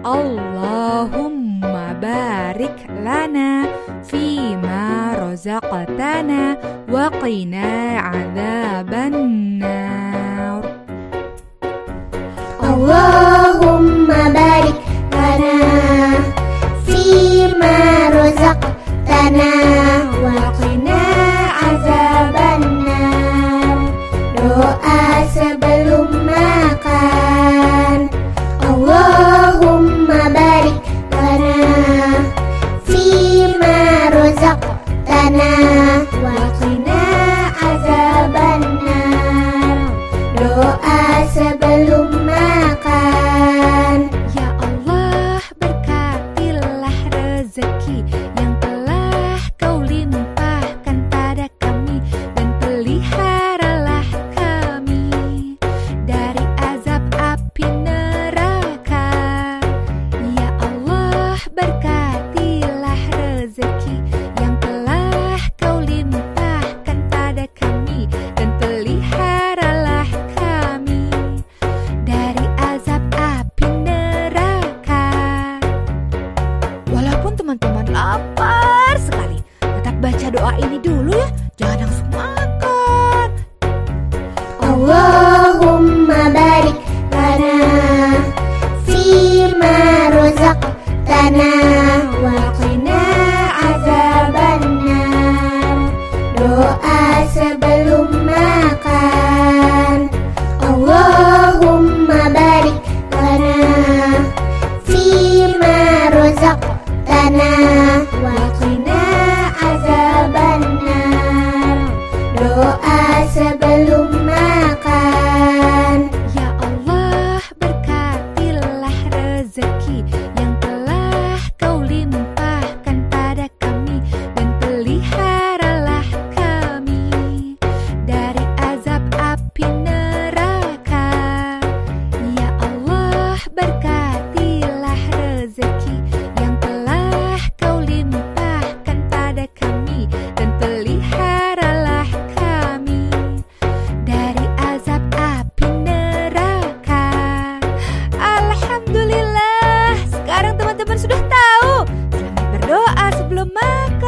Allahumma barik lana fima rozaqtana wa qina adzabannar Allahumma barik lana fima rozaqtana rabbana wa qina azabannar doa sebelum makan. Ya Allah berkatilah rezeki. baca doa ini dulu ya. Jangan langsung makan. Allahumma barik lana fima rozak lana wa qina. Doa sebelum makan. Allahumma barik lana fima rozak lana teman-teman sudah tahu, jangan berdoa sebelum makan.